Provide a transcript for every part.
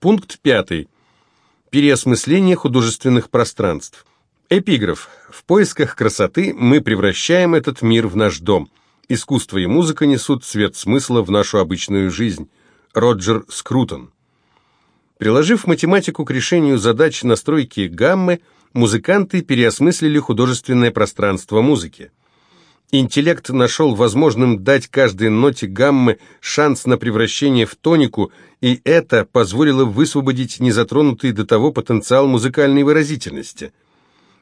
Пункт пятый. Переосмысление художественных пространств. Эпиграф. В поисках красоты мы превращаем этот мир в наш дом. Искусство и музыка несут цвет смысла в нашу обычную жизнь. Роджер Скрутон. Приложив математику к решению задач настройки гаммы, музыканты переосмыслили художественное пространство музыки. Интеллект нашел возможным дать каждой ноте гаммы шанс на превращение в тонику, и это позволило высвободить незатронутый до того потенциал музыкальной выразительности.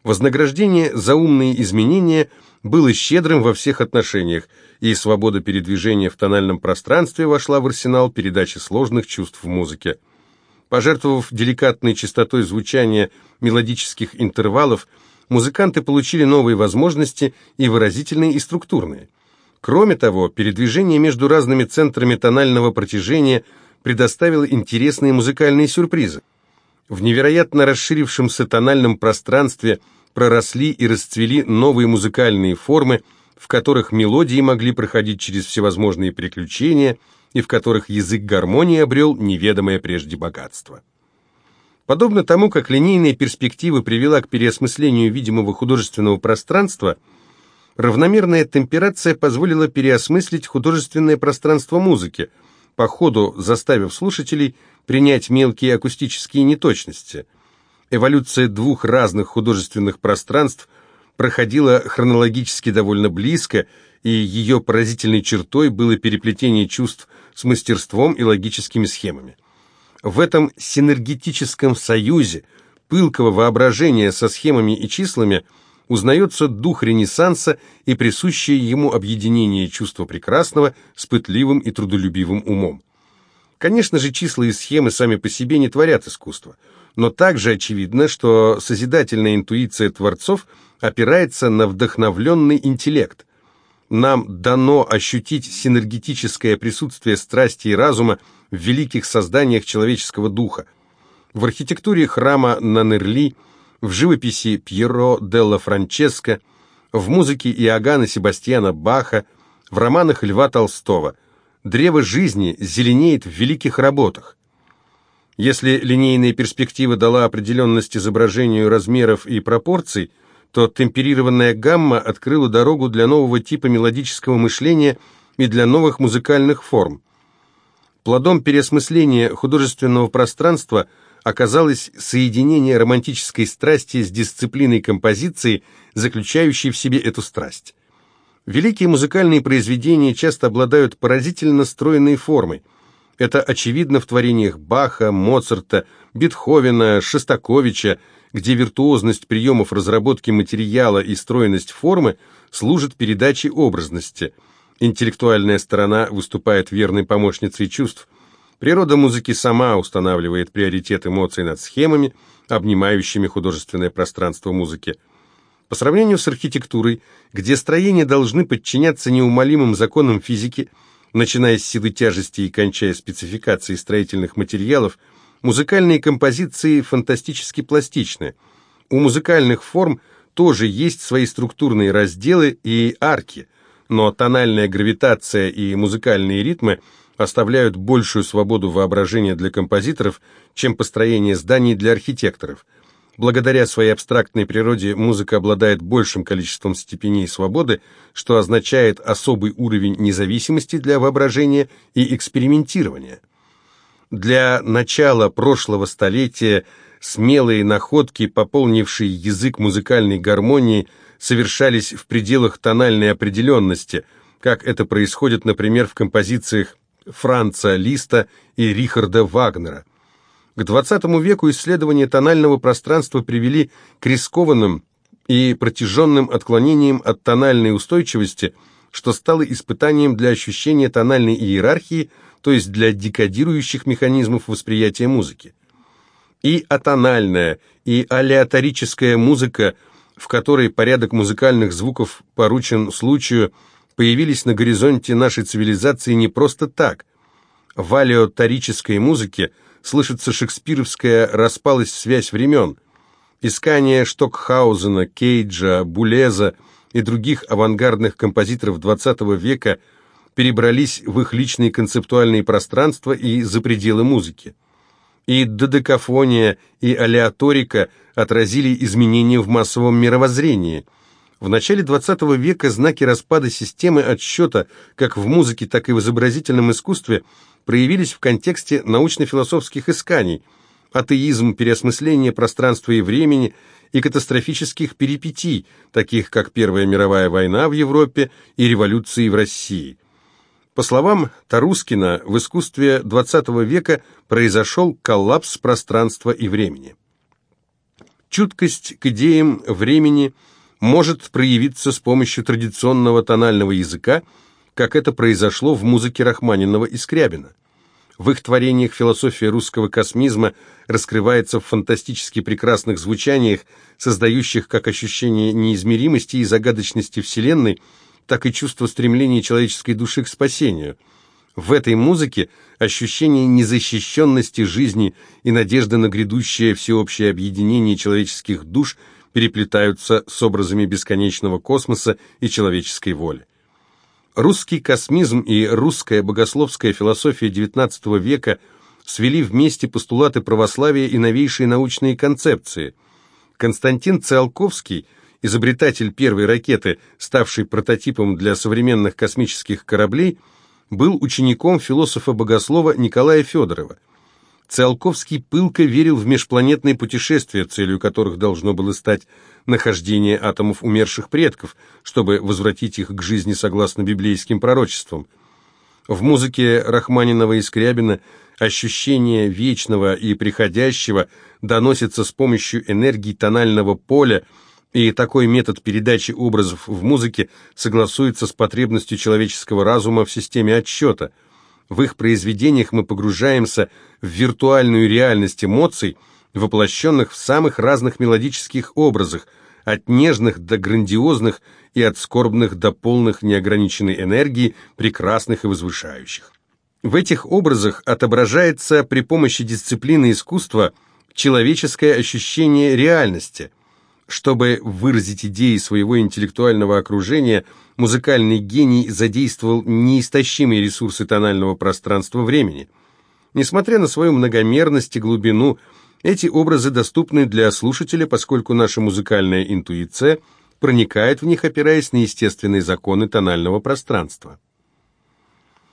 Вознаграждение за умные изменения было щедрым во всех отношениях, и свобода передвижения в тональном пространстве вошла в арсенал передачи сложных чувств в музыке. Пожертвовав деликатной частотой звучания мелодических интервалов, музыканты получили новые возможности и выразительные, и структурные. Кроме того, передвижение между разными центрами тонального протяжения предоставило интересные музыкальные сюрпризы. В невероятно расширившемся тональном пространстве проросли и расцвели новые музыкальные формы, в которых мелодии могли проходить через всевозможные приключения и в которых язык гармонии обрел неведомое прежде богатство. Подобно тому, как линейная перспектива привела к переосмыслению видимого художественного пространства, равномерная темперация позволила переосмыслить художественное пространство музыки, по ходу заставив слушателей принять мелкие акустические неточности. Эволюция двух разных художественных пространств проходила хронологически довольно близко, и ее поразительной чертой было переплетение чувств с мастерством и логическими схемами. В этом синергетическом союзе пылкого воображения со схемами и числами узнается дух Ренессанса и присущее ему объединение чувства прекрасного с пытливым и трудолюбивым умом. Конечно же, числа и схемы сами по себе не творят искусство, но также очевидно, что созидательная интуиция творцов опирается на вдохновленный интеллект. Нам дано ощутить синергетическое присутствие страсти и разума в великих созданиях человеческого духа. В архитектуре храма Нанерли, в живописи Пьеро делла Франческо, в музыке Иоганна Себастьяна Баха, в романах Льва Толстого. Древо жизни зеленеет в великих работах. Если линейная перспектива дала определенность изображению размеров и пропорций, то темперированная гамма открыла дорогу для нового типа мелодического мышления и для новых музыкальных форм. Плодом переосмысления художественного пространства оказалось соединение романтической страсти с дисциплиной композиции, заключающей в себе эту страсть. Великие музыкальные произведения часто обладают поразительно стройной формой. Это очевидно в творениях Баха, Моцарта, Бетховена, Шостаковича, где виртуозность приемов разработки материала и стройность формы служат передаче образности – Интеллектуальная сторона выступает верной помощницей чувств. Природа музыки сама устанавливает приоритет эмоций над схемами, обнимающими художественное пространство музыки. По сравнению с архитектурой, где строения должны подчиняться неумолимым законам физики, начиная с силы тяжести и кончая спецификацией строительных материалов, музыкальные композиции фантастически пластичны. У музыкальных форм тоже есть свои структурные разделы и арки – но тональная гравитация и музыкальные ритмы оставляют большую свободу воображения для композиторов, чем построение зданий для архитекторов. Благодаря своей абстрактной природе музыка обладает большим количеством степеней свободы, что означает особый уровень независимости для воображения и экспериментирования. Для начала прошлого столетия смелые находки, пополнившие язык музыкальной гармонии – совершались в пределах тональной определенности, как это происходит, например, в композициях Франца Листа и Рихарда Вагнера. К XX веку исследования тонального пространства привели к рискованным и протяженным отклонениям от тональной устойчивости, что стало испытанием для ощущения тональной иерархии, то есть для декодирующих механизмов восприятия музыки. И атональная, и алеаторическая музыка – в которой порядок музыкальных звуков поручен случаю, появились на горизонте нашей цивилизации не просто так. В алиоторической музыке слышится шекспировская распалость связь времен. Искание Штокхаузена, Кейджа, Булеза и других авангардных композиторов XX века перебрались в их личные концептуальные пространства и за пределы музыки. И додекафония, и алеаторика отразили изменения в массовом мировоззрении. В начале XX века знаки распада системы отсчета как в музыке, так и в изобразительном искусстве проявились в контексте научно-философских исканий, атеизм, переосмысление пространства и времени и катастрофических перипетий, таких как Первая мировая война в Европе и революции в России. По словам Тарускина, в искусстве XX века произошел коллапс пространства и времени. Чуткость к идеям времени может проявиться с помощью традиционного тонального языка, как это произошло в музыке Рахманинова и Скрябина. В их творениях философия русского космизма раскрывается в фантастически прекрасных звучаниях, создающих как ощущение неизмеримости и загадочности Вселенной – так и чувство стремления человеческой души к спасению. В этой музыке ощущение незащищенности жизни и надежда на грядущее всеобщее объединение человеческих душ переплетаются с образами бесконечного космоса и человеческой воли. Русский космизм и русская богословская философия XIX века свели вместе постулаты православия и новейшие научные концепции. Константин Циолковский – изобретатель первой ракеты, ставшей прототипом для современных космических кораблей, был учеником философа-богослова Николая Федорова. Циолковский пылко верил в межпланетные путешествия, целью которых должно было стать нахождение атомов умерших предков, чтобы возвратить их к жизни согласно библейским пророчествам. В музыке Рахманинова и Скрябина ощущение вечного и приходящего доносится с помощью энергии тонального поля, и такой метод передачи образов в музыке согласуется с потребностью человеческого разума в системе отсчета. В их произведениях мы погружаемся в виртуальную реальность эмоций, воплощенных в самых разных мелодических образах, от нежных до грандиозных и от скорбных до полных неограниченной энергии, прекрасных и возвышающих. В этих образах отображается при помощи дисциплины искусства человеческое ощущение реальности – чтобы выразить идеи своего интеллектуального окружения, музыкальный гений задействовал неистощимые ресурсы тонального пространства времени. Несмотря на свою многомерность и глубину, эти образы доступны для слушателя, поскольку наша музыкальная интуиция проникает в них, опираясь на естественные законы тонального пространства.